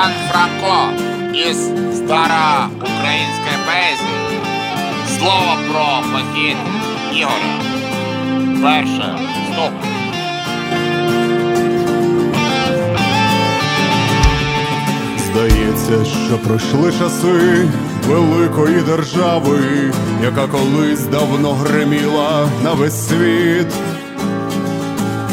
Іван Франко із староукраїнської поезії. Слово про похід Ігоря. Перше. Стоп. Здається, що пройшли часи великої держави, яка колись давно греміла на весь світ.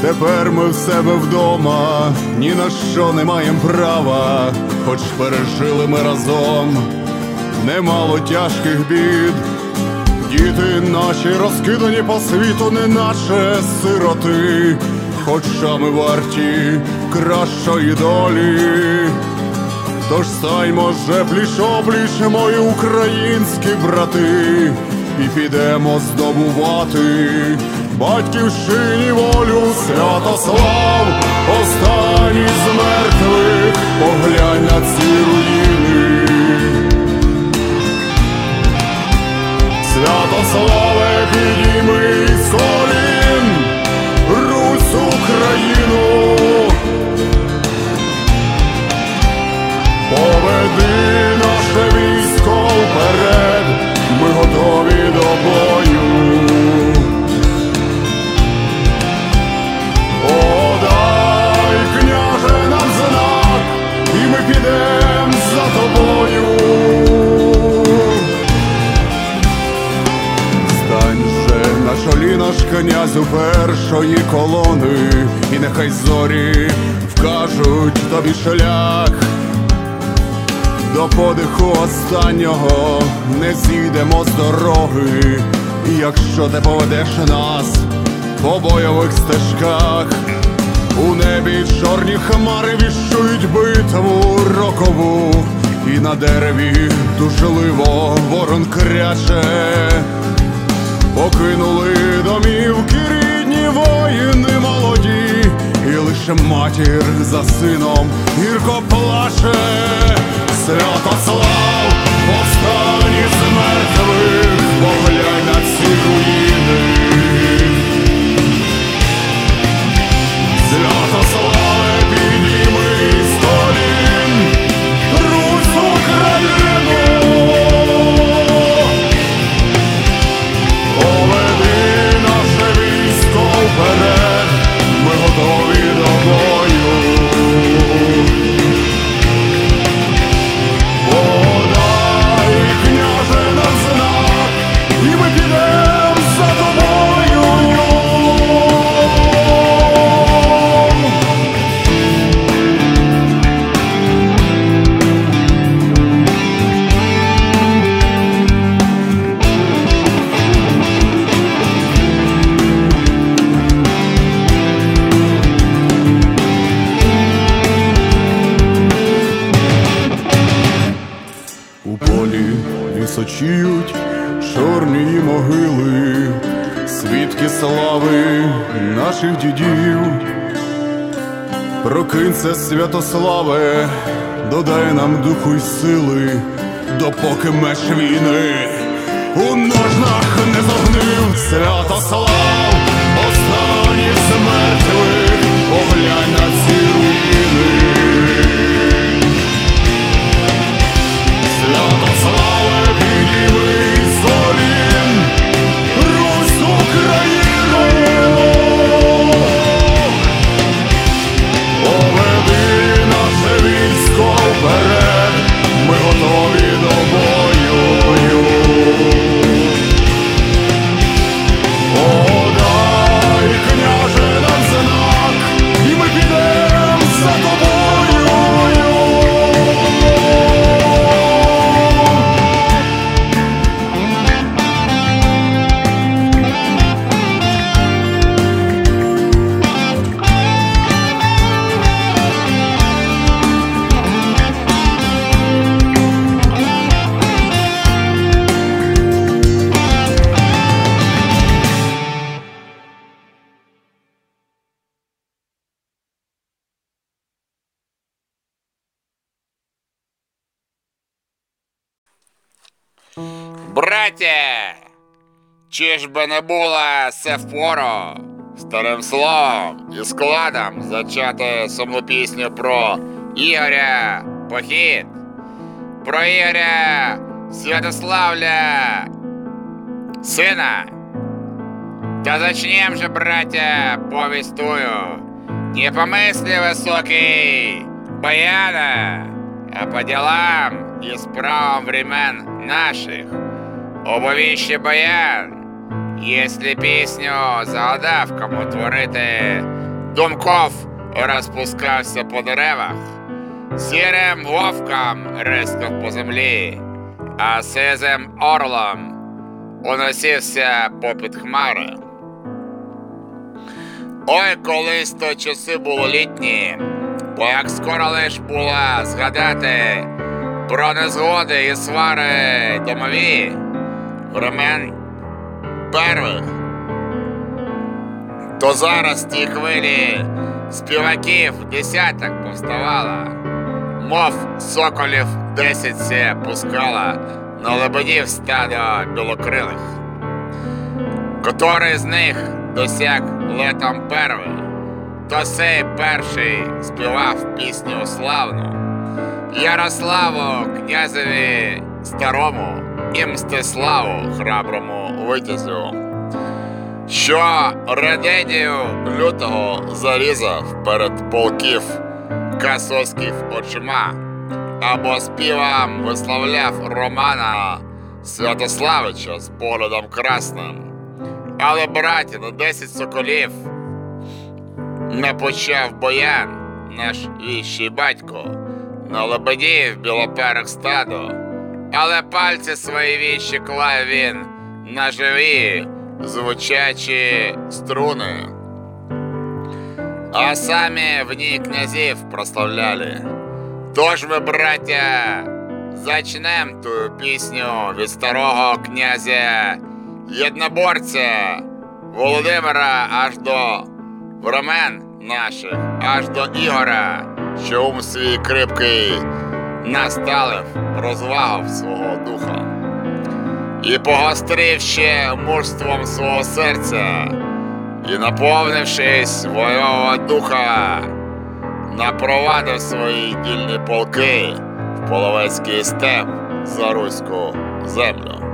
Тепер ми в себе вдома, ні на що не маємо права, хоч пережили ми разом немало тяжких бід. Діти наші розкидані по світу, неначе сироти, хоча ми варті кращої долі. Тож стаймо же пліч-опліч, мої українські брати, і підемо здобувати батьківщині волю Святослав, останній з мертвих, поглянь на ці руїни. Святославе, підійми з колін Русь Україну. Поведи наше військо вперед, ми готові до бою. Наш князю першої колони, і нехай зорі вкажуть тобі шлях. До подиху останнього не зійдемо з дороги, якщо ти поведеш нас по бойових стежках, у небі чорні хмари віщують битву рокову, і на дереві тужливо ворон кряче, покинули домівки рідні воїни молоді, і лише матір за сином гірко плаче. Святослав, останні з мертвих, поглянь на ці руїни. Прокинься, Святославе, додай нам духу й сили, допоки меч війни у ножнах не загнив Святослав, останній з мертвих, Чи ж би не було все впору старим словом і складом зачати сумну пісню про Ігоря похід. Про Ігоря Святославля, сина. Та зачнем же, браття, повістую. Не по мысли высокий баяна, а по делам и справам времен наших. Обовіще баян, если пісню загадав кому творити, думков розпускався по деревах, сірим вовкам рискав по землі, а сизим орлом уносився попід хмари. Ой, колись то часи були літні, бо як скоро лиш була згадати про незгоди і свари домові, времен первих, то зараз ті хвилі співаків десяток повставала, мов соколів десять се пускала на лебедів стадо білокрилих. Котрий з них досяг летом первий, то сей перший співав пісню славну. Ярославу, князеві старому і Мстиславу храброму витязю, що редедію лютого зарізав перед полків касовських очима, або співам висловляв Романа Святославича з поглядом красним. Але, браті, на десять соколів не почав боян наш віщий батько, на лебедів білоперих стадо, але пальці свої віщі клав він на живі звучачі струни, а самі в ній князів прославляли. Тож ми, браття, зачнем ту пісню від старого князя єдноборця Володимира аж до времен наших, аж до Ігора, що ум свій крипкий насталив, розвагав свого духа. І погострив ще мужством свого серця, і наповнившись воєвого духа, напровадив свої дільні полки в половецький степ за руську землю.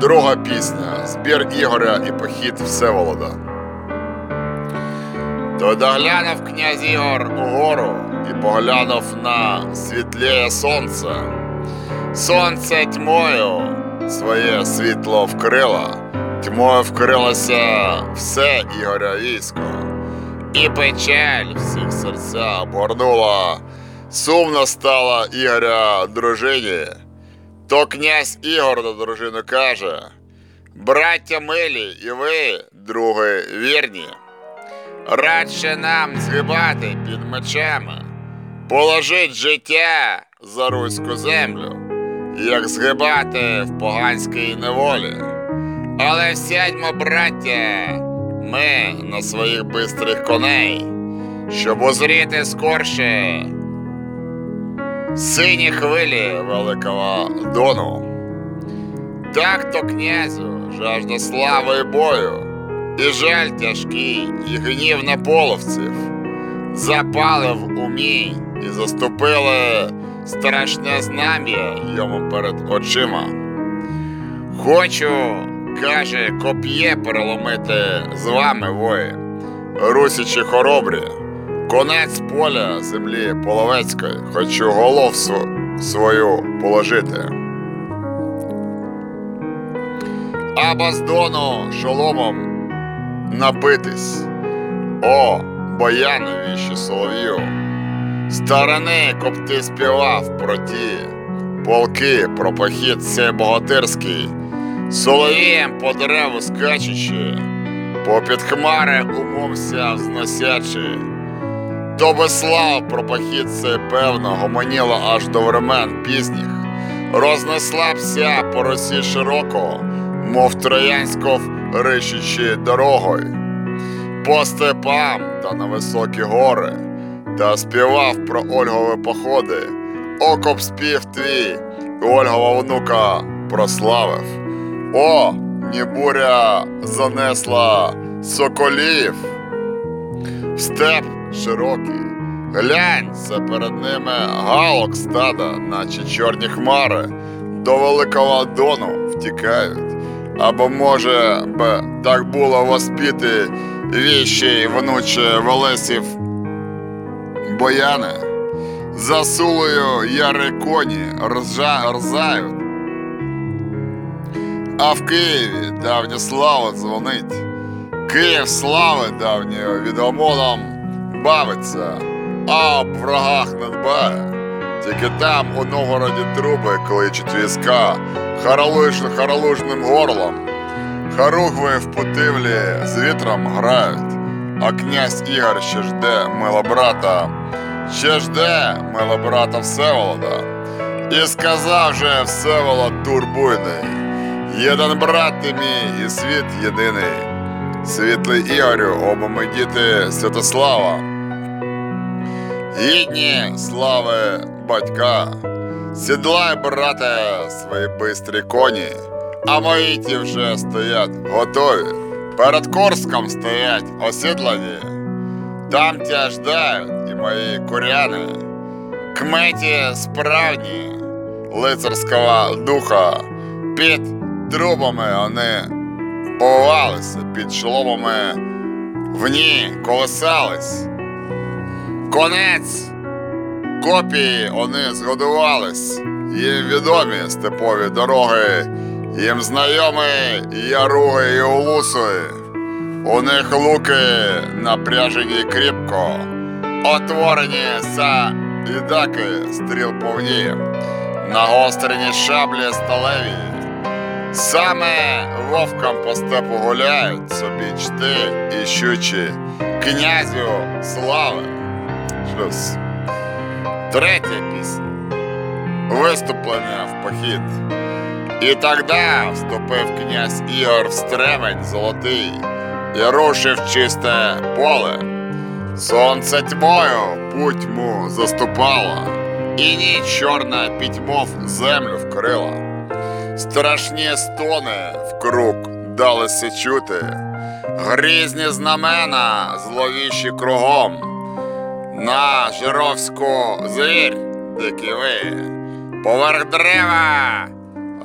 Друга пісня Збір Ігоря і похід Всеволода. То доглянув князь Ігор угору і поглянув на світліє сонце. Сонце тьмою своє світло вкрило, тьмою вкрилося все Ігоря військо, і печаль всіх серця обгорнула, сумно стала Ігоря дружині. То князь Ігор до дружини каже: Браття милі, і ви, други, вірні, Радше нам згибати під мечами, положить життя за руську землю, як згибати в поганській неволі. Але сядьмо, браття, ми на своїх бистрих коней, щоб узріти скорше сині хвилі великого дону. Так то князю жажда слави і бою, і жаль тяжкий, і гнів на половців, запали в умі і заступили страшне знам'я йому перед очима. Хочу, каже, коп'є переломити з вами вої, русичі хоробрі. Конець поля землі половецької, хочу голов свою положити. Або з дону шоломом набитись. О, боянові ще солов'ю. Старини копти співав про ті полки, про похід цей богатирський, соловієм по дереву скачучи, попід хмари умом сяв зносячи. То би слава про похід цей певно гомоніла аж до времен пізніх, рознесла вся по росі широко, мов троянськов рищучи дорогою, по степам та на високі гори, та співав про Ольгові походи, окоп спів твій, Ольгова внука прославив. О, ні буря занесла соколів. Степ широкий, Глянь, це перед ними галок стада, наче чорні хмари, до великого дону втікають. Або може б так було воспіти віщі внуче Велесів Бояни. За сулею яри коні рзають. А в Києві давня слава дзвонить. Київ слави давньої відомоном бавиться, а об врагах не дбає. Тільки там у Новгороді труби кличуть війська харалуж, харалужним горлом. Харугви в путивлі з вітром грають, а князь Ігор ще жде мила брата, ще жде мила брата Всеволода. І сказав же Всеволод турбуйний, єдин брат ти мій і світ єдиний. Світлий Ігорю, оба ми діти Святослава. Гідні слави батька, сідлай, брате, свої бистрі коні, а мої ті вже стоять готові. Перед Корском стоять осідлані, там тя ждають і мої куряни, кметі справні лицарського духа, під трубами вони повалися, під шоломами в ній колесались. Конець копії вони згодувались, їм відомі степові дороги, їм знайомі яруги і улуси. У них луки напряжені кріпко, отворені са ідаки стріл повні, нагострені шаблі сталеві. Саме вовкам по степу гуляють собі чти іщучі князю слави. Шлюз. Третя пісня. Виступлення в похід. І тогда вступив князь Ігор в стремень золотий і рушив чисте поле. Сонце тьмою путь му заступало, і ніч чорна пітьмов землю вкрила. Страшні стони вкруг далися чути, грізні знамена зловіші кругом. На Жировську звір, дикий ви, поверх дерева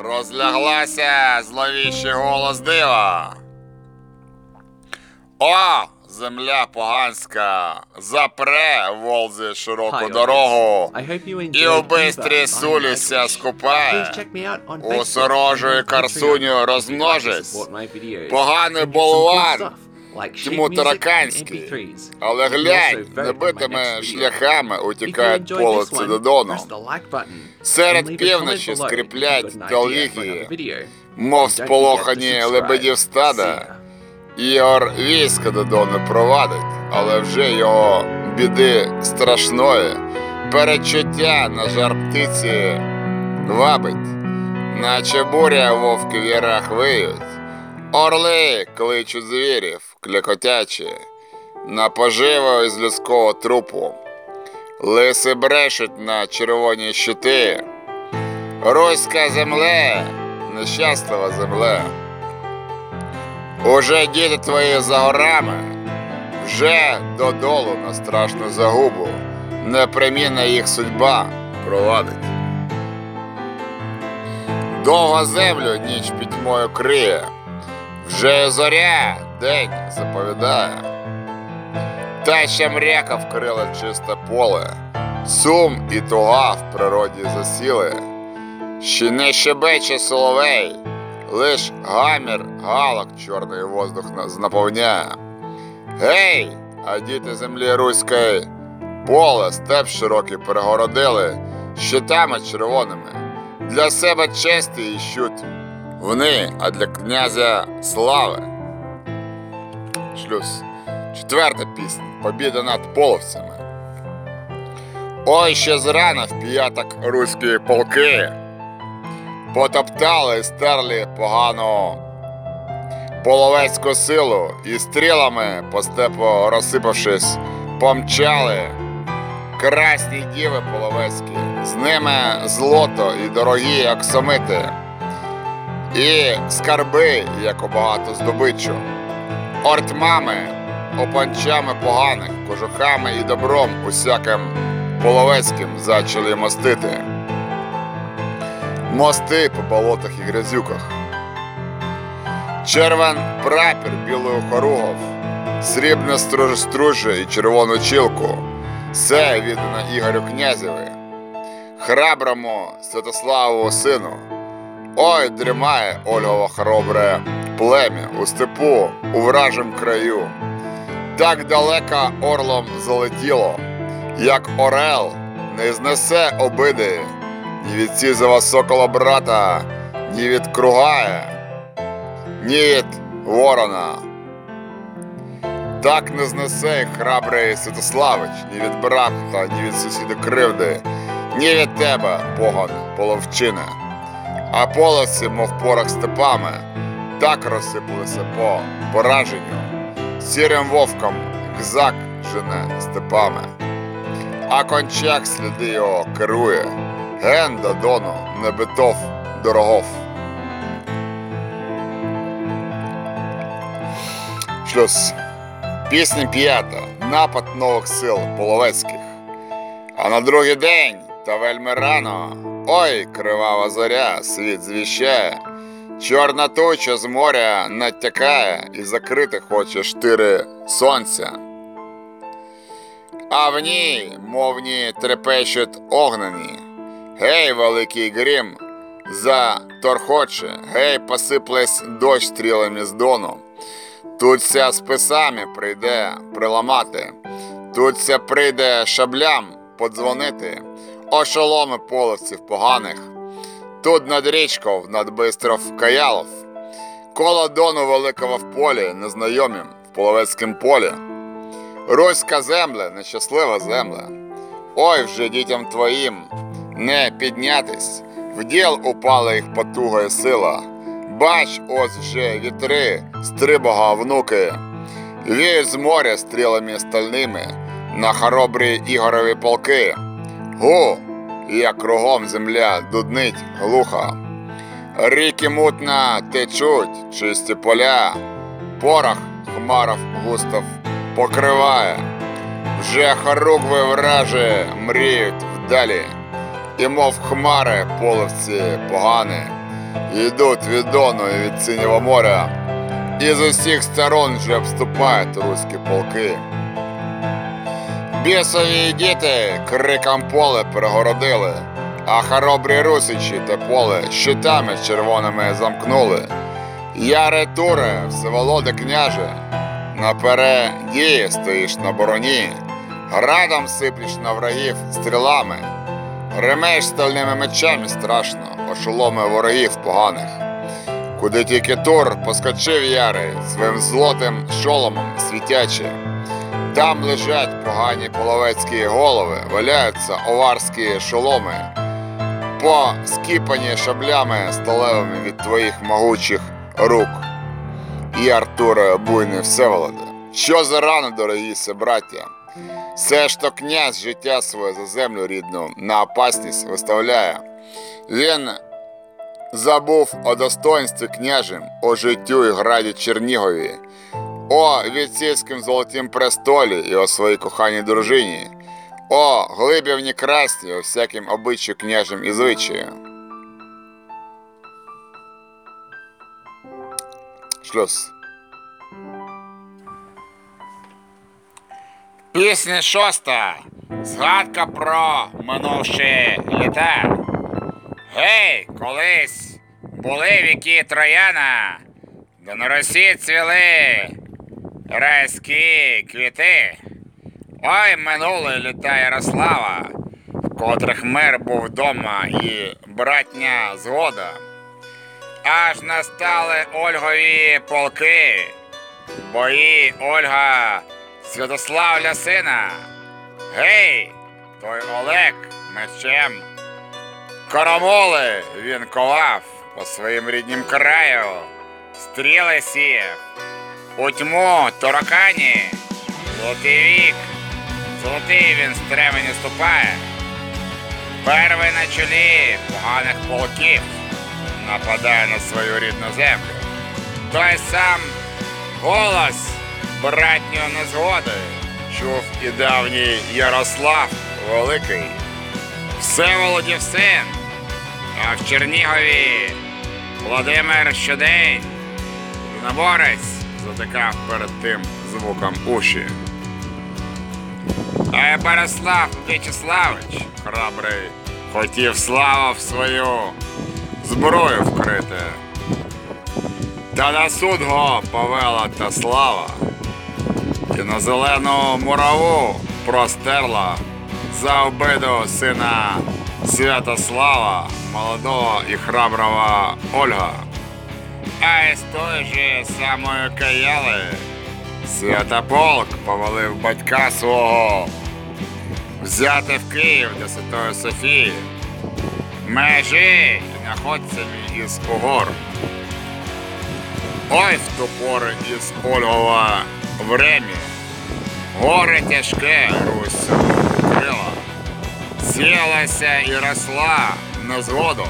розляглася зловіщий голос дива. О, земля поганська, запре волзи широку Hi, дорогу, і enjoyed бистрі Eva, суліся скупає. У сорожої карсуню розмножись. Поганий болван, тьму music тараканський. Але глянь, небитими шляхами утікають enjoyed this полиці one, додону. press the like button and Серед півночі скріплять video. мов сполохані лебедів стада. Ігор військо додону провадить, але вже його біди страшної, перечуття на жар птиці вабить, наче буря вовки в ярах виють, орли кличуть звірів, клекотячі, на поживу із людського трупу. Лиси брешуть на червоні щити. Руська земле, нещаслива земле. Уже діти твої за горами, вже додолу на страшну загубу, непримінна їх судьба провадить. Довго землю ніч пітьмою криє, вже зоря день заповідає. Та ще мряка вкрила чисте поле, сум і туга в природі засіли. Ще не щебече соловей, лиш гамір галок чорний воздух на- наповняє. Гей, а діти землі руської, поле, степ широкий перегородили щитами червоними. Для себе честі іщуть вони, а для князя слави. Шлюз. Четверта пісня. Побіда над половцями. Ой, ще зрана в п'яток руські полки. Потоптали і стерли погану половецьку силу і стрілами по степу розсипавшись, помчали красні діви половецькі, з ними злото і дорогі оксамити, і скарби, як багато здобичу, ортмами опанчами поганих, кожухами і добром усяким половецьким зачали мостити. Мости по болотах і грязюках. Червен прапір білою хоругов, срібне струж і червону чілку. Все віддано Ігорю князеві, храброму Святославову сину. Ой, дрімає Ольгово хоробре плем'я у степу, у вражем краю. Так далеко орлом залетіло, як орел не знесе обиди, ні від сізого сокола брата, ні від кругая, ні від ворона. Так не знесе храбрий Святославич ні від брата, ні від сусіда кривди, ні від тебе, Богон, половчина. А полоси, мов порох степами, так розсипалися по пораженню. Сірим вовком гзак жене степами. А кончак сліди його керує, ген до дону небитов дорогов. Шлюз. Пісня п'ята. Напад нових сил половецьких. А на другий день, та вельми рано, ой, кривава зоря, світ звіщає. Чорна туча з моря натякає і закрити хоче штири сонця. А в ній, мовні, трепещуть огнені. Гей, великий грім, заторхоче, гей, посиплесь дощ стрілами з дону. Тут вся списами прийде приламати, тут вся прийде шаблям подзвонити, ошоломи половців поганих. Тут над річков, над бистров Каялов, коло дону великого в полі, незнайомім в половецькім полі. Руська земля, нещаслива земля. Ой, вже дітям твоїм не піднятись, в діл упала їх потуга і сила. Бач, ось вже вітри, стрибога внуки, віють з моря стрілами стальними на хоробрі ігорові полки. Гу, як кругом земля дуднить глуха. Ріки мутно течуть, чисті поля, порох хмаров густав покриває. Вже хоругви вражі мріють вдалі, і мов хмари половці погані, йдуть від дону і від синього моря, і з усіх сторон вже обступають руські полки. Бісові діти криком поле перегородили, а хоробрі русичі те поле щитами червоними замкнули. Яре Туре, Всеволоде княже, напереді стоїш на бороні, градом сиплеш на врагів стрілами, ремеш стальними мечами страшно, ошоломи ворогів поганих. Куди тільки Тур поскочив ярий своїм злотим шоломом світячи. Там лежать погані половецькі голови, валяються оварські шоломи, поскіпані шаблями сталевими від твоїх могучих рук. І Артуре буйний Всеволоде. Що за рано, дорогі браття? Все ж то князь життя своє за землю рідну на опасність виставляє. Він забув о достоинстві княжим, о життю і граді Чернігові, о віцівськім золотім престолі і о своїй коханій дружині, о глибівні красті, о всяким обиччю княжим і звичаю. Шлюз. Пісня шоста. Згадка про минувші літа. Гей, колись були віки Трояна, де на Росі цвіли райські квіти. Ой, минули літа Ярослава, в котрих мир був вдома і братня згода. Аж настали Ольгові полки, бої Ольга Святославля сина. Гей, той Олег мечем. Коромоли він ковав по своїм ріднім краю, стріли сіяв. У тьму торокані, золотий вік, золотий він стремені ступає. Первий на чолі поганих полків нападає на свою рідну землю. Той сам голос братньої незгоди. Чув і давній Ярослав Великий, Всеволодів син, а в Чернігові Володимир щодень, наборець затикав перед тим звуком уші. А Борислав В'ячеславич, храбрий, хотів славу в свою зброю вкрити. Та на суд го повела та слава, і на зелену мураву простерла за обиду сина Святослава, молодого і храброго Ольга. А із той же самої каяли Святополк повалив батька свого взяти в Київ до Святої Софії, межі находцями із угор. Ой в ту із Ольгова врем'я, горе тяжке Русь крила, сілася і росла на згоду,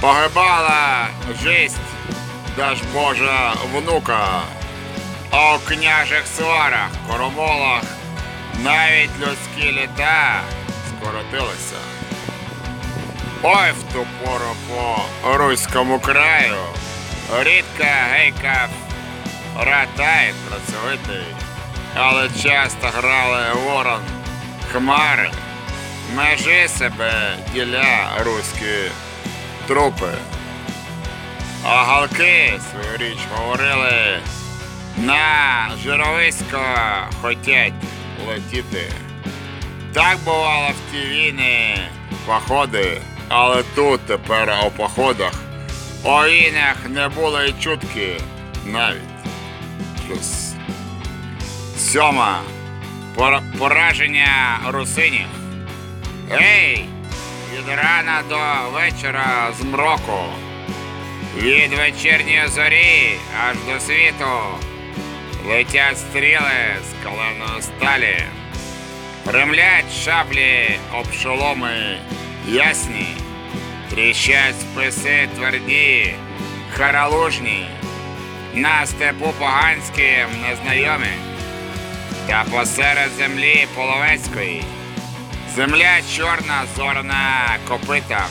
погибала жесть, даж Божа внука, у княжих сварах, коромолах навіть людські літа скоротилися. Ой в ту пору по руському краю рідка гейка ратай працьовитий, але часто грали ворон хмари, межі себе діля руські трупи. А галки свою річ говорили, на жировисько хотять летіти. Так бувало в ті війни, походи, але тут тепер у походах, у війнах не було й чутки навіть. Плюс. Сьома. Пора- Пораження русинів. Ей! Від рана до вечора змроку. Від вечірньої зорі аж до світу. Летять стріли з каленої сталі. Ремлять шаблі обшоломи ясні, тріщать списи тверді, харалужні, на степу поганським незнайомі, та посеред землі половецької. Земля чорна зорна копита,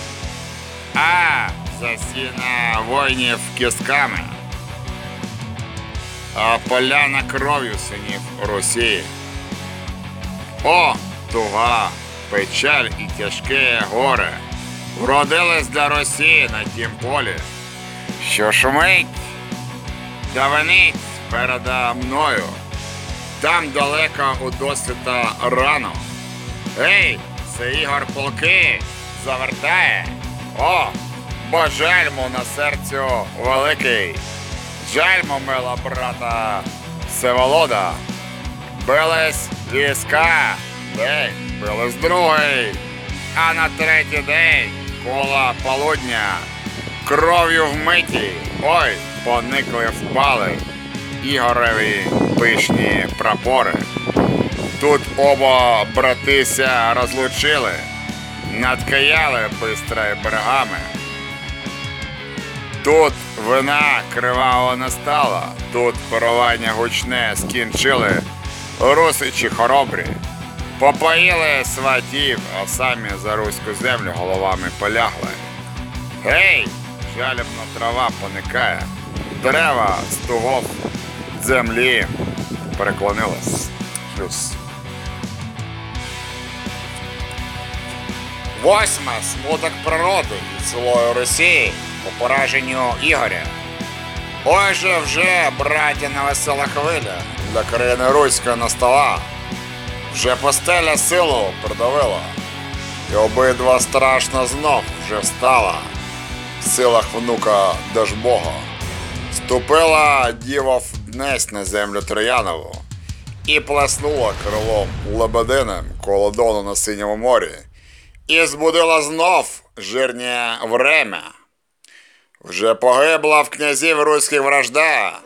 а засіна воїнів кістками, а поляна кров'ю синів Росії. О, туга, печаль і тяжке горе вродились для Росії на тім полі, що шумить та винить переда мною. Там далеко у досвіта рано. Ей, це Ігор полки завертає. О, бо жальму на серцю великий. Жальму мила брата Всеволода. Бились війська, день, бились другий, а на третій день коло полудня кров'ю вмиті, ой, поникли впали Ігореві пишні прапори. Тут оба братися розлучили, надкаяли бистре берегами. Тут вина криваво не стала, тут парування гучне скінчили русичі хоробрі. Попоїли сватів, а самі за руську землю головами полягли. Гей, жалібна трава поникає, дерева з тугов землі переклонились. Плюс. Восьма смуток природи і цілої Росії по пораженню Ігоря. Ой вже, браття, на весела хвиля для країни Руської настала. Вже постеля силу придавила, і обидва страшно знов вже встала в силах внука Дажбога. Ступила діва днесь на землю Троянову і плеснула крилом лебединем коло дону на синьому морі, і збудила знов жирнє время. Вже погибла в князів руських вражда.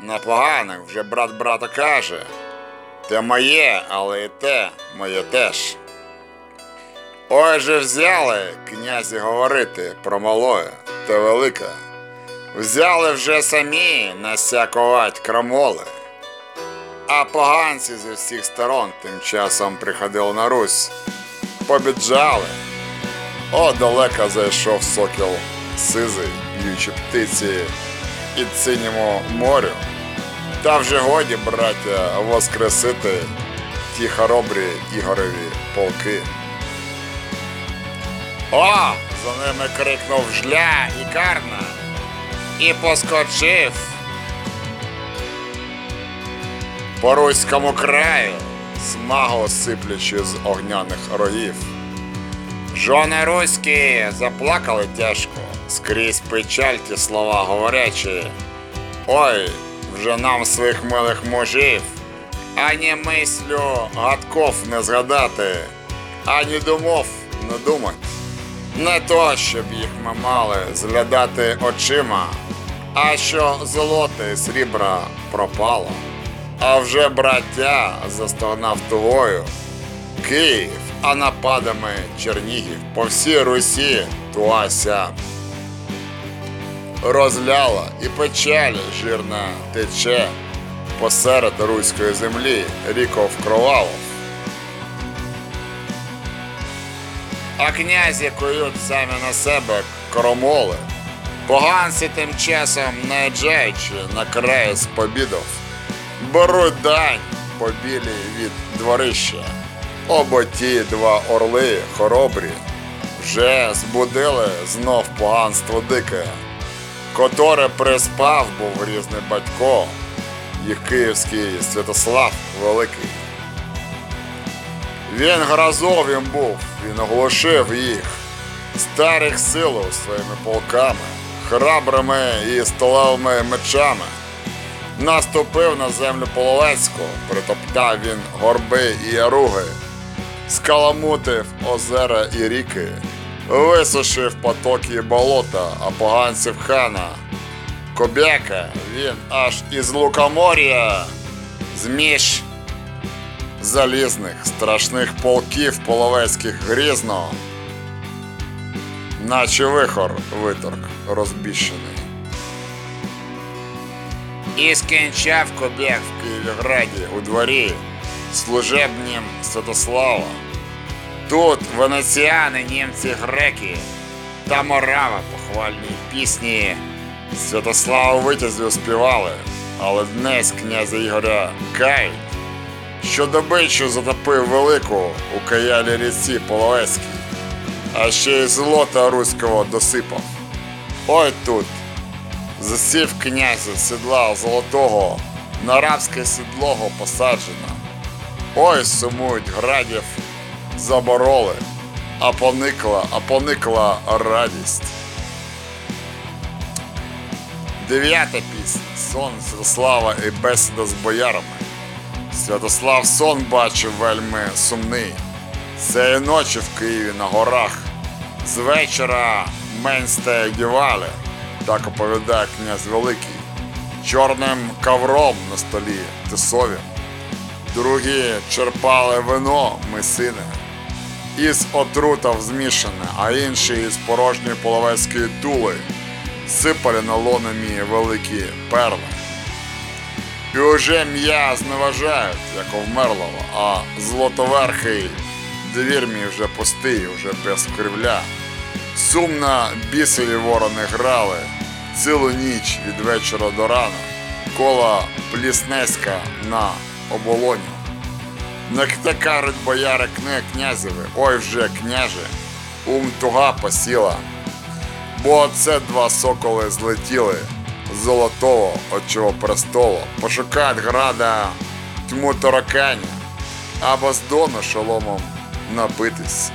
На поганих вже брат брата каже. Те моє, але і те моє теж. Ой же взяли князі говорити про малое та велике. Взяли вже самі насякувати крамоли. А поганці з усіх сторон тим часом приходили на Русь. Побіджали. О, далеко зайшов сокіл сизий, б'ючи птиці і синьому морю. Та вже годі, браття, воскресити ті хоробрі Ігореві полки. О! За ними крикнув жля і карна і поскочив по руському краю, смаго сиплячи з огняних рогів. Жони руські заплакали тяжко, скрізь печаль ті слова говорячи. Ой, вже нам своїх милих мужів, ані мислю гадков не згадати, ані думов не думать. Не то, щоб їх ми мали зглядати очима, а що золоте срібра пропало. А вже браття застогнав тугою. Київ, а нападами Чернігів по всій Русі туася. Розляла і печаль жирна тече посеред руської землі ріков кровавов. А князі кують самі на себе кромоли. Поганці тим часом, наїжджаючи на край з побідов, беруть дань побілі від дворища. Обо ті два орли хоробрі вже збудили знов поганство дике, которе приспав був грізний батько, їх київський Святослав Великий. Він грозовим був, він оглушив їх, старих силу своїми полками, храбрими і столовими мечами. Наступив на землю Половецьку, притоптав він горби і яруги, скаламутив озера і ріки, висушив потоки болота, а поганців хана. Кобяка він аж із лукомор'я, зміж залізних страшних полків половецьких грізно, наче вихор виторг розбіщений. І скінчав кобяк в Києвіграді у дворі служебнім Святослава. Тут венеціани, німці, греки та морава похвальні пісні Святослава витязів співали, але днес князя Ігоря кають, що добичу затопив велику у каялі ріці Половецькій, а ще й злота руського досипав. Ой тут засів князь з сідла золотого, на рабське сідлого посаджено. Ой, сумують градів забороли, а поникла, а поникла радість. Дев'ята пісня. Сон Святослава і бесіда з боярами. Святослав сон бачив вельми сумний. Цієї ночі в Києві на горах. З вечора менсте дівали, так оповідає князь Великий, чорним ковром на столі тисові. Другі черпали вино мисине, із отрутав змішане, а інші із порожньої половецької тули сипали на лономі великі перли. І уже м'я зневажають, як вмерлого, а злотоверхий двір мій вже пустий, вже без кривля. Сумно бісові ворони грали цілу ніч від вечора до рана, коло Пліснеська на оболоні. Не те кажуть бояри кне князеві, ой вже княже, ум туга посіла. Бо це два соколи злетіли з золотого очого престолу, пошукають града тьму тараканя, або з дону шоломом напитись.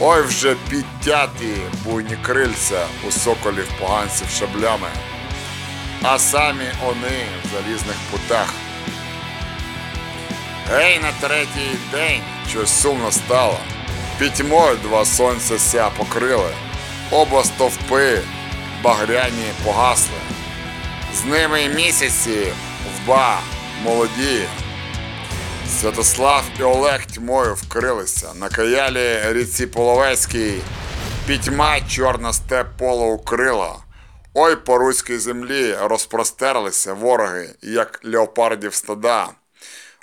Ой вже підтяті буйні крильця у соколів поганців шаблями, а самі вони в залізних путах. Гей, на третій день щось сумно стало. Пітьмою два сонця ся покрили, оба стовпи багряні погасли. З ними місяці вба молоді. Святослав і Олег тьмою вкрилися. На каялі ріці Половецькій пітьма чорна степ поло укрила. Ой, по руській землі розпростерлися вороги, як леопардів стада.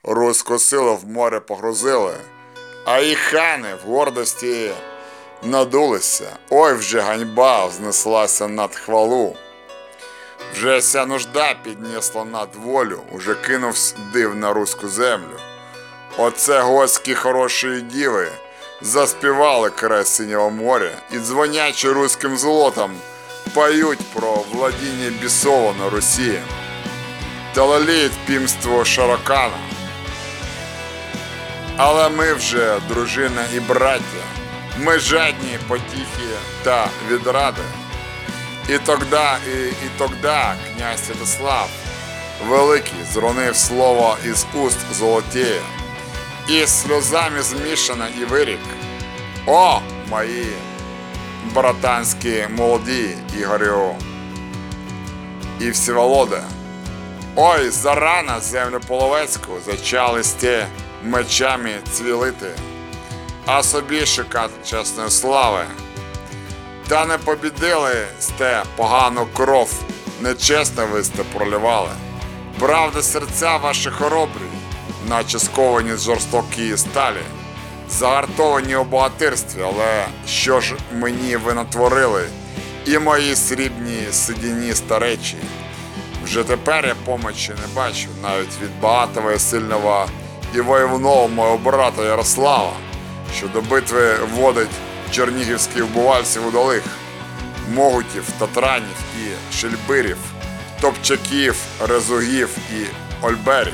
Руську силу в море погрузили, а їх хани в гордості надулися. Ой, вже ганьба знеслася над хвалу. Вже ся нужда піднесла над волю, уже кинувсь див на руську землю. Оце госткі хорошої діви заспівали край синього моря і дзвонячи руським золотом поють про владіння бісова на Русі. Та леліють пімство Шарокана. Але ми вже, дружина і браття, ми жадні потіхи та відради. І тогда, і, і тогда князь Святослав Великий зронив слово із уст Золотєя, і сльозами змішана і вирік. О, мої братанські молоді Ігорю і Всеволоде! Ой, зарана землю половецьку зачали сте мечами цвілити, а собі шукати чесної слави. Та не побідили сте погану кров, нечесно ви сте проливали. Правда, серця ваші хоробрі, наче сковані з жорстокої сталі, загартовані у богатирстві, але що ж мені ви натворили, і мої срібні сидіні старечі. Вже тепер я помочі не бачу, навіть від багатого і сильного і воєвного мого брата Ярослава, що до битви водить чернігівських бувальців удалих, могутів, татранів і шельбирів, топчаків, резугів і ольберів.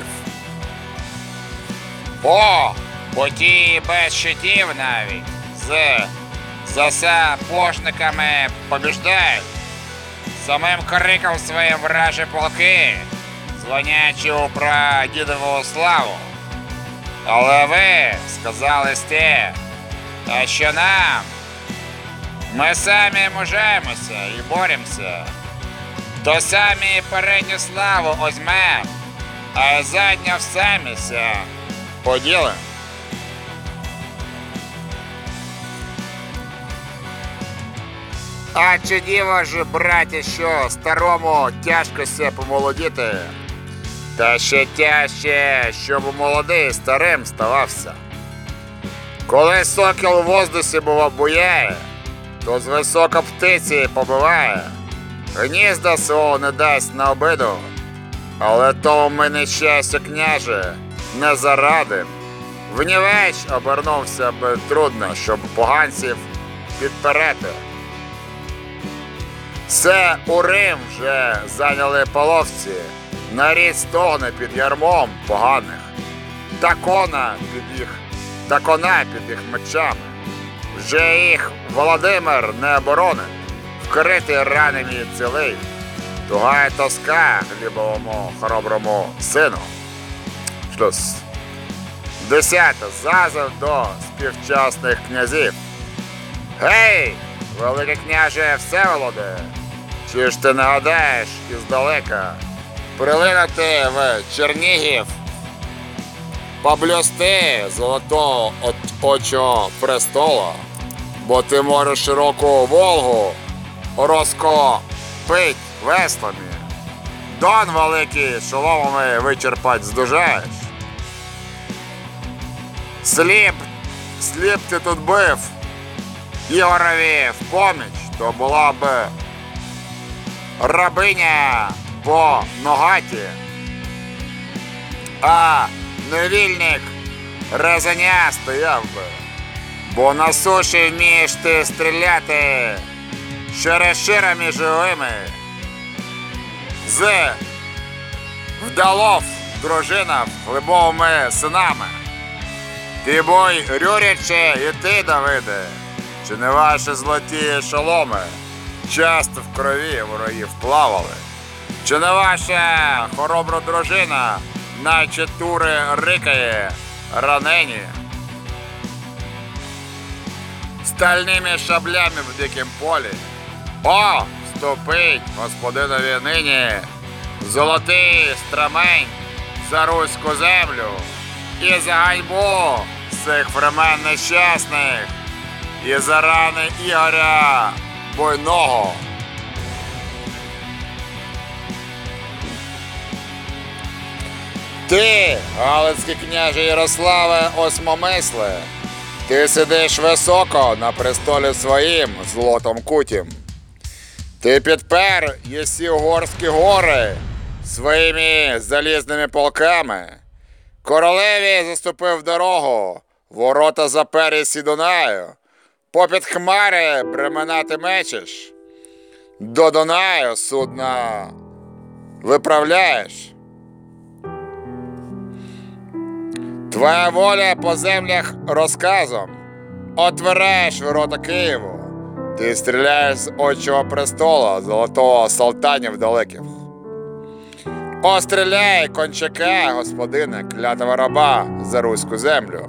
О, бо ті без щитів навіть з засапошниками побіждають. Самим криком своїм вражі полки, дзвонячи у прадідову славу. Але ви сказали сте, а що нам? Ми самі мужаємося і боремося. То самі передню славу озьмем, а задню саміся поділим. А чи діво ж, браті, що старому тяжко ся помолодіти? Та ще тяжче, щоб молодий старим ставався. Коли сокіл у воздусі бува буяє, то з висока птиці побиває, гнізда свого не дасть на обиду, але то ми нещастя, княже, не зарадим. Внівеч обернувся б трудно, щоб поганців підперети. Це у Рим вже зайняли половці, нарід стогне під ярмом поганих, та кона під їх, та кона під їх мечами. Вже їх Володимир не оборонить, вкритий ранами і цілий. Тугає тоска глібовому хороброму сину. Шлюз. Десяте. Зазов до співчасних князів. Гей, великий княже Всеволоде, чи ж ти не гадаєш іздалека прилинути в Чернігів, поблюсти золотого от очо престола, бо ти можеш широку Волгу розкопить веслами. Дон великий шоломами вичерпать здужаєш. Сліп, сліп ти тут бив, Ігорові в поміч, то була б рабиня по ногаті, а невільник. Резаня стояв би, бо на суші вмієш ти стріляти. Шереширами живими. З. Вдалов дружина глибовими синами. Ти бой, Рюріче, і ти, Давиде, чи не ваші золоті шоломи? Часто в крові ворогів плавали? Чи не ваша хоробра дружина, наче тури рикає, ранені? Стальними шаблями в дикім полі. О, ступить, господинові нині, золотий страмень за руську землю і за ганьбу цих времен нещасних, і за рани Ігоря Бойного. Ти, Галицький княже Ярославе Осмомисле, ти сидиш високо на престолі своїм злотом кутім. Ти підпер єсі угорські гори своїми залізними полками. Королеві заступив дорогу, ворота запер єсі Дунаю. Попід хмари бремена ти мечеш. До Дунаю судна виправляєш. Твоя воля по землях розказом. Отвираєш ворота Києву. Ти стріляєш з отчого престола, золотого салтанів далеких. Остріляй кончака, господине, клятого раба за руську землю.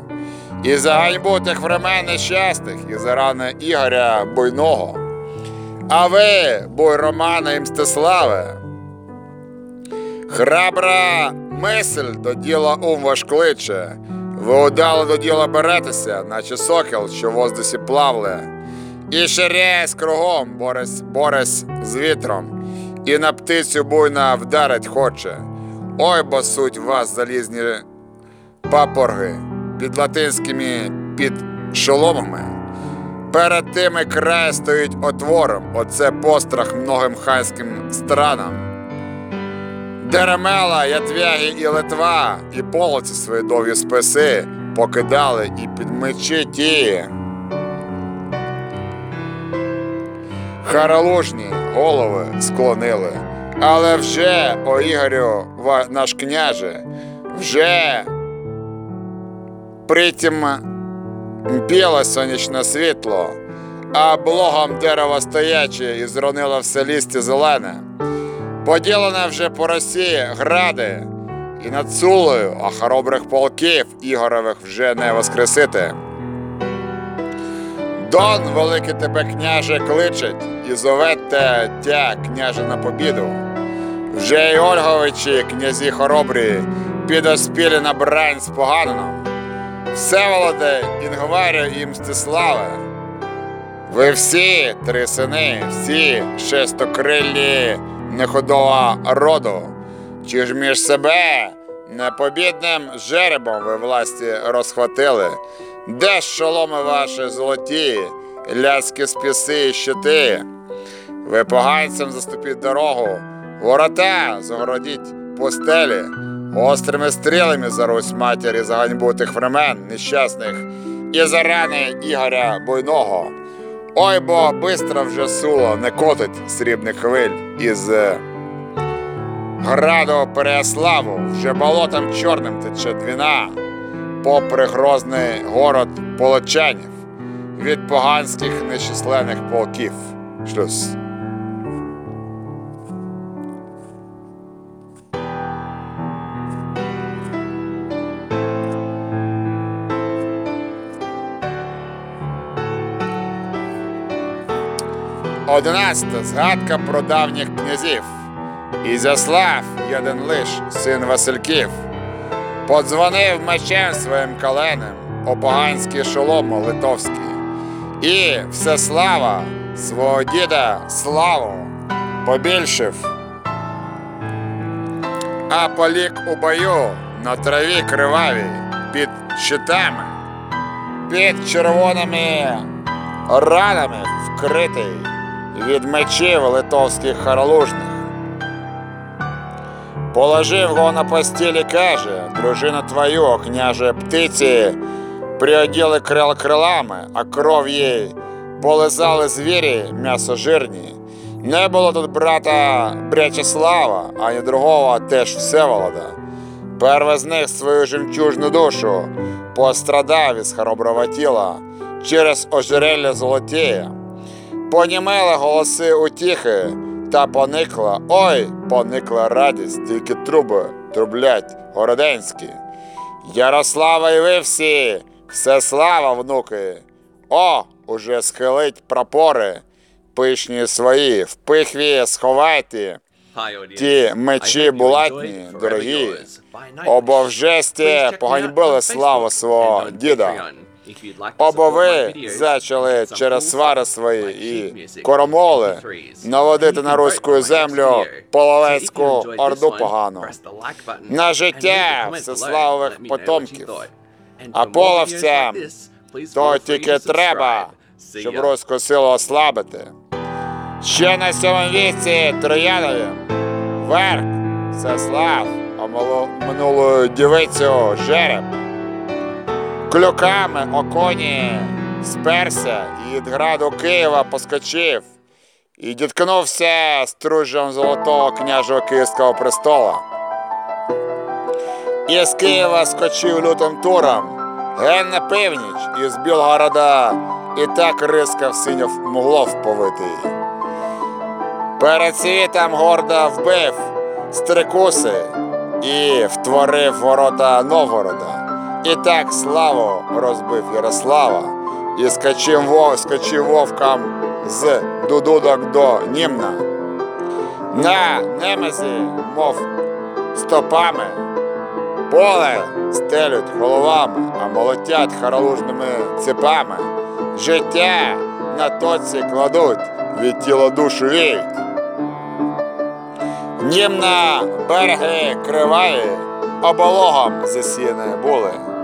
І за ганьбу тих времен нещасних, і за рани Ігоря Буйного. А ви, буй Романа і Мстиславе, Храбра мисль до діла ум ваш кличе. Ви удало до діла беретеся, наче сокіл, що воздусі плавле. І ширясь кругом, борись, борись з вітром, і на птицю буйна вдарить хоче. Ой, бо суть вас залізні папорги під латинськими під шоломами. Перед тими край стоїть отвором, оце пострах многим ханським странам. Деремела, Ятвяги і Литва, і полоці свої довгі списи покидали і під мечі ті. Харалужні голови склонили, але вже, о Ігорю, наш княже, вже притім піло сонячне світло, а блогом дерево стояче і зронило все листя зелене. Поділене вже по Росії гради, і над Цулею, а хоробрих полків Ігорових вже не воскресити. Дон, великий тебе княже, кличить, і зовете тя, княже, на побіду. Вже й Ольговичі, князі хоробрі, підоспілі на брань з поганином. Всеволоде, Інгварю і Мстиславе. Ви всі три сини, всі шестокрилі неходова роду, чи ж між себе непобідним жеребом ви власті розхватили, де ж шоломи ваші золоті, ляські спіси і щити? Ви поганцям заступіть дорогу, ворота загородіть постелі, острими стрілами за Русь матері за ганьбу тих времен нещасних і за рани Ігоря Буйного. Ой, бо бистро вже суло не котить срібних хвиль із е, граду Переяславу, вже болотом чорним тече двіна, попри грозний город полочанів від поганських нещасленних полків. Шлюз. Одинадцята згадка про давніх князів. Ізяслав, один лиш, син Васильків, подзвонив мечем своїм каленем о поганський шолом литовський. І Всеслава свого діда славу побільшив. А полік у бою на траві кривавій під щитами, під червоними ранами вкритий від мечів литовських харалужних. Положив його на постілі, каже, дружину твою, княже птиці, приоділи крил крилами, а кров їй полизали звірі м'ясожирні. Не було тут брата Брячеслава, ані другого теж Всеволода. Перший з них свою жемчужну душу пострадав із хороброго тіла через ожерелля золотіє. Понімели голоси утіхи, та поникла, ой, поникла радість, тільки труби трублять городенські. Ярослава і ви всі, все слава, внуки. О, уже схилить прапори, пишні свої, в пихві сховайте. Ті мечі булатні, дорогі, Обо в жесті поганьбили славу свого діда. Або ви зачали через свари свої і коромоли MP3s. наводити на руську землю половецьку орду погану. На життя you потомків. А половцям То тільки треба, щоб руську силу ослабити. Ще на сьомому віці Троянові верх Всеслав, а минулою дівицю жереб. Клюками о коні сперся і від граду Києва поскочив і діткнувся стружжям золотого княжого Київського престола. І з Києва скочив лютим туром, ген на північ, і з Білгорода і так рискав синьов мглов повитий. Перед світом гордо вбив стрикуси і втворив ворота Новгорода. І так славу розбив Ярослава, і скачив, вов, скачив вовкам з Дудудок до Німна. На немезі, мов стопами, поле стелють головами, а молотять харалужними цепами. Життя на тоці кладуть, від тіла душу віють. Німна береги криваві, обологом засіяні були.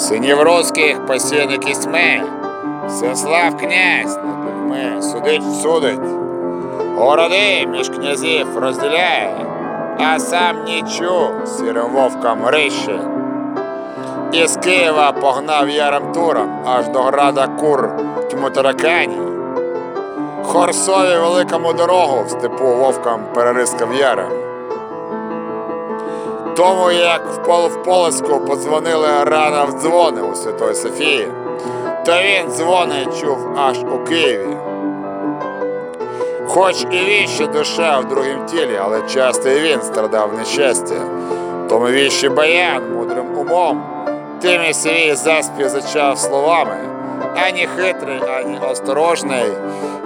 Синів руських посіяні кісьми, Всеслав князь над людьми судить судить. Городи між князів розділяє, а сам нічу сірим вовкам рище. Із Києва погнав ярим туром аж до града кур тьму таракані. Хорсові великому дорогу в степу вовкам перерискав ярем. Тому як в Пол- в Полоцьку подзвонили рано в дзвони у Святої Софії, то він дзвони чув аж у Києві. Хоч і віща душа в другім тілі, але часто і він страдав нещастя. Тому віщий баян мудрим умом, тим і свій заспів зачав словами, ані хитрий, ані осторожний,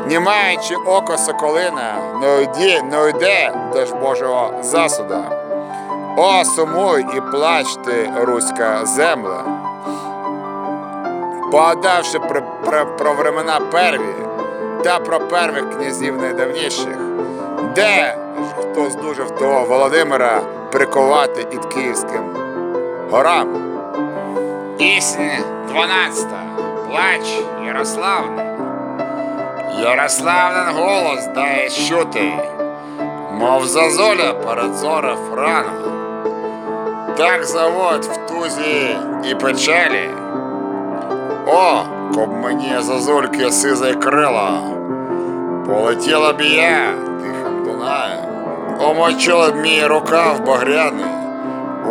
не маючи око соколина, не уйде, не уйде до ж Божого засуда. О, сумуй і плач ти, руська земля. Поадавши про, про, про времена перві та про первих князів найдавніших, де ж хто здужав того Володимира прикувати ід Київським горам? Пісня 12. Плач Ярославний. Ярославнин голос дає чути, мов зазоля перед зоров рано. Так заводь в тузі і печалі. О, коб мені зазульки сизай крила, полетіла б я тихим Дунаєм, омочила б мій рукав багряний,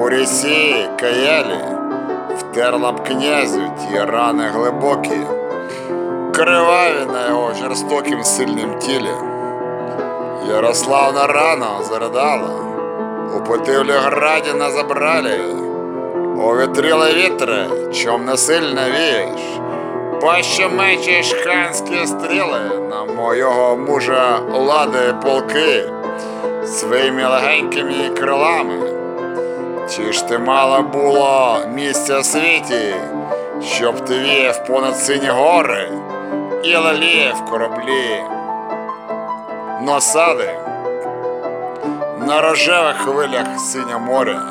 у рісі каялі, втерла б князю ті рани глибокі, криваві на його жорстоким сильним тілі. Ярославна рано заридала, у Путивлі граді на забралі, Увітріли вітри, чом не сильно вієш, Пощо мечеш ханські стріли на мого мужа лади полки. Своїми легенькими крилами. Чи ж ти мало було місця в світі, щоб ти віяв понад сині гори і леліяв кораблі носади на рожевих хвилях синє моря.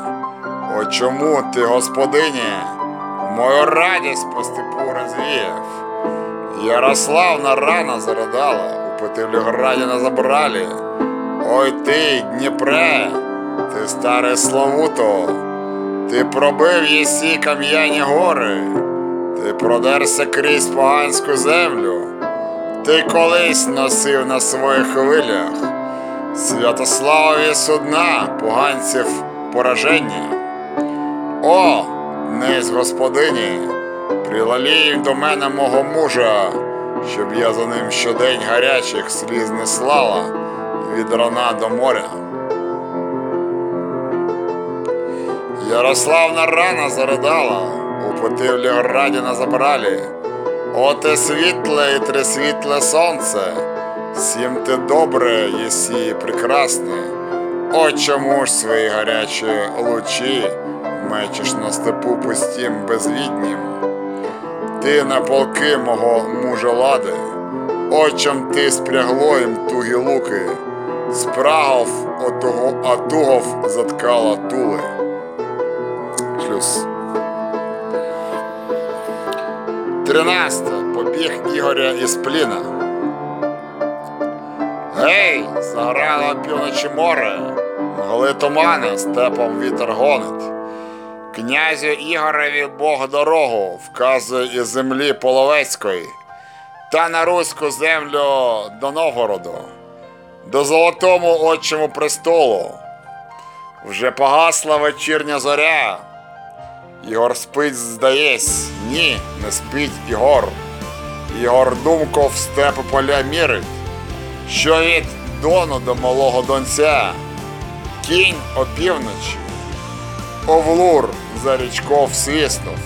О чому ти, господині, мою радість по степу розвіяв? Ярославна рано заридала, у Петивліграді на забралі. Ой ти, Дніпре, ти старе Славуто, ти пробив єсі кам'яні гори, ти продерся крізь поганську землю, ти колись носив на своїх хвилях Святославові судна, поганців пораження. О, несь господині, прилалів до мене мого мужа, щоб я за ним щодень гарячих сліз не слала від рана до моря. Ярославна рана заридала, у Путивлі граді на забралі. О, те світле і трисвітле сонце, всім ти добре, єсі прекрасне. О, чому ж свої гарячі лучі мечеш на степу пустім безвіднім? ти на полки мого мужа лади, очам ти спрягло їм тугі луки, спрагов отуго, а тугов заткала тули. Шлюз. Тринадцяте. Побіг Ігоря із пліна. Гей, заграло півночі море, мгли тумани, степом вітер гонить. Князю Ігореві Бог дорогу вказує із землі Половецької та на руську землю до Новгороду, до золотому отчому престолу. Вже погасла вечірня зоря. Ігор спить, здаєсь, ні, не спить Ігор. Ігор думко в степи поля мірить, що від дону до малого донця, кінь опівночі, овлур за річков свиснув.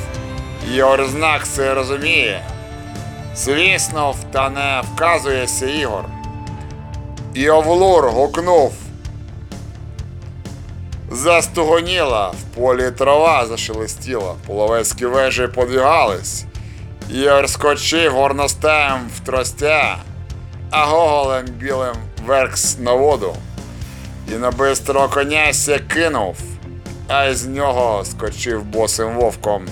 Ігор знак це розуміє. Свиснув, та не вказується Ігор. І овлур гукнув. Застугоніла, в полі трава зашелестіла, половецькі вежі подвігались. Ігор скочив горностаєм в тростя, а гоголем білим веркс на воду. І на бистрого коня ся кинув, а із нього скочив босим вовком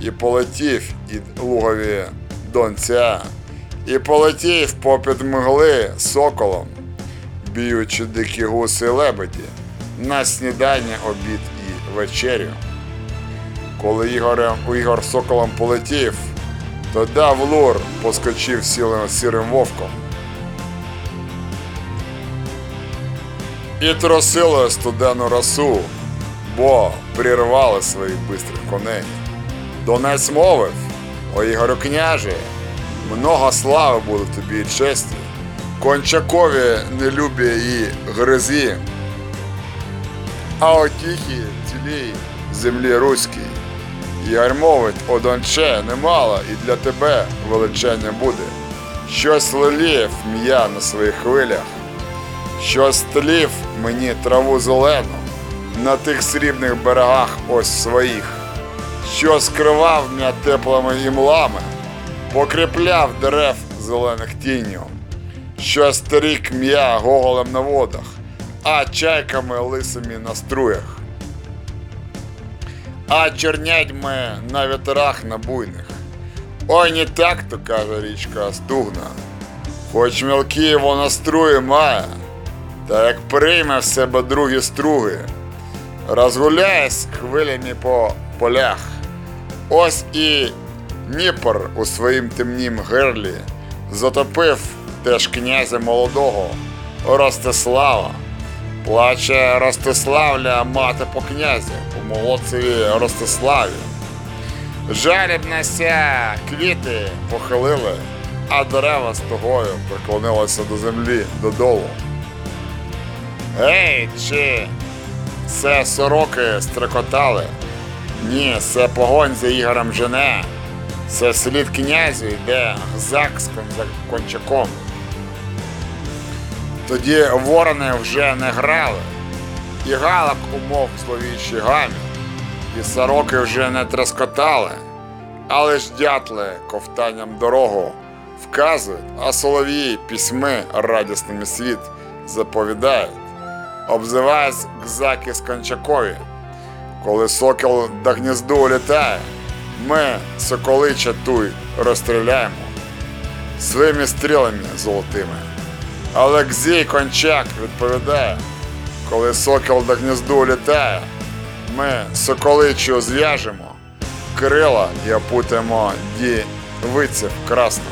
і полетів і лугові донця, і полетів попід мгли соколом, б'ючи дикі гуси лебеді на снідання, обід і вечерю. Коли Ігор, Ігор соколом полетів, то дав лур поскочив сірим вовком. І тросили студену росу, бо прирвали своїх бистрих коней. Донець мовив, о Ігорю княже, много слави буде тобі і честі, кончакові нелюбі і гризі, а отіхі цілій землі руській. Ігор мовить, о донче, немало, і для тебе величання буде. Щось лелієв м'я на своїх хвилях, щось тлів мені траву зелену на тих срібних берегах ось своїх, що скривав м'я теплими імлами, покріпляв дерев зелених тінню, що стрік м'я гоголем на водах, а чайками лисими на струях. А чорнять ми на вітрах на буйних. Ой, не так то каже річка стугна. Хоч мілкі вона струї має, та як прийме в себе другі струги, розгуляєсь хвилями по полях. Ось і Дніпр у своїм темнім гирлі затопив теж князя молодого Ростислава. Плаче Ростиславля мати по князю, по молодцеві Ростиславі. Жалібнася квіти похилили, а дерева з тогою приклонилися до землі додолу. Гей, чи це сороки стрекотали? Ні, це погонь за Ігорем жене. Це слід князю йде гзак з кончаком. Тоді ворони вже не грали, і галак умов зловіщий гамі, і сороки вже не трескотали, але ж дятли ковтанням дорогу вказують, а соловії письми радісними світ заповідають, обзивають гзаки з кончакові. Коли сокіл до гнізду улітає, ми соколича туй розстріляємо своїми стрілами золотими. Але Гзій Кончак відповідає, коли сокіл до гнізду літає, ми соколичу зв'яжемо, крила і опутаємо дівиців красних.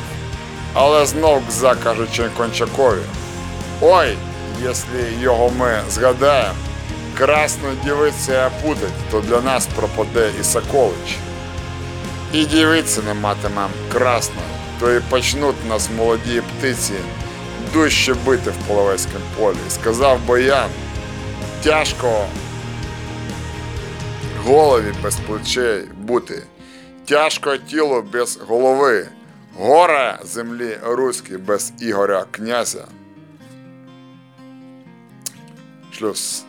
Але знов Гза кажучи Кончакові, ой, якщо його ми згадаємо, красну дівицю опутать, то для нас пропаде і Соколич. І дівиці не матимем красної, то і почнуть нас молоді птиці дужче бити в Половецькому полі. Сказав Боян, тяжко голові без плечей бути, тяжко тілу без голови, горе землі руській без Ігоря князя. Шлюз.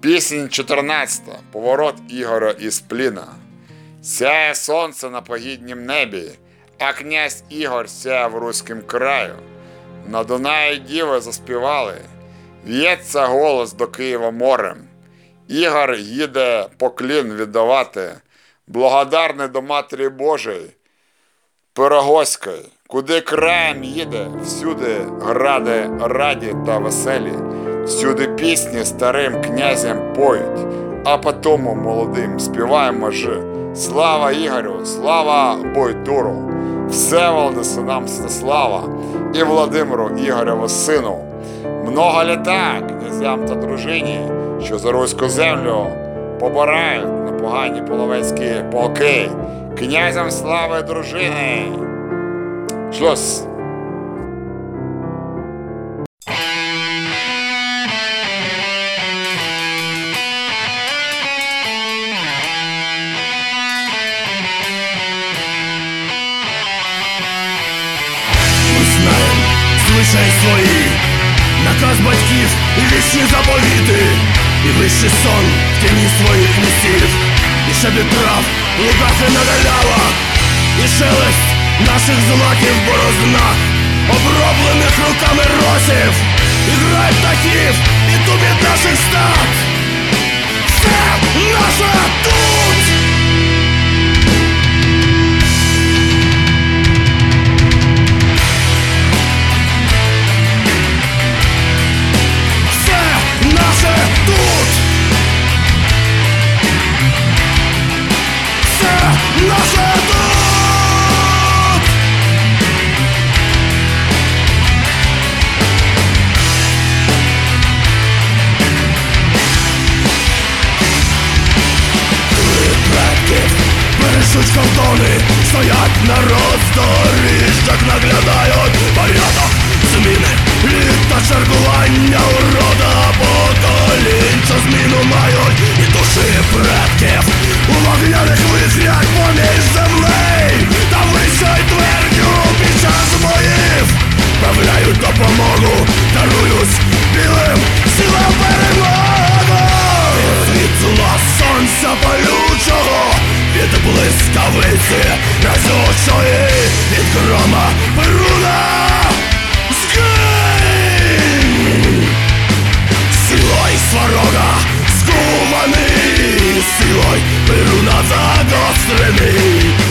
Пісень 14. Поворот Ігоря із пліна. Сяє сонце на погіднім небі, а князь Ігор сяє в руським краю. На Дунаї діви заспівали, в'ється голос до Києва морем. Ігор їде поклін віддавати, благодарний до Матері Божої, Пирогоської, куди краєм їде, всюди гради раді та веселі, всюди пісні старим князям поють, а потому молодим співаємо ж Слава Ігорю, слава Бойтуру, Всеволоду синам Святослава і Володимиру Ігореву сину. Много літа князям та дружині, що за руську землю побирають на погані половецькі полки, князям слави дружини. Шлюз. Наказ і вічні заповіти, і вищий сон в тіні своїх лісів, і шебіт трав в лугах і на і шелест наших злаків в борознах, оброблених руками росів, і грай птахів, і тубіт наших стад. Все наше тут! Бережуть кордони, стоять на роздоріжжях, наглядають порядок зміни, літа чергування урода поколінь, що зміну мають і душі предків. У вогняних вихрях поміж землею. Та вищою твердю під час боїв. Вправляють допомогу, дарують білим силам перемогу від зла сонця палючого, від блискавиці разючої, від грома перуна Silaj Peruna za zagostreni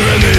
through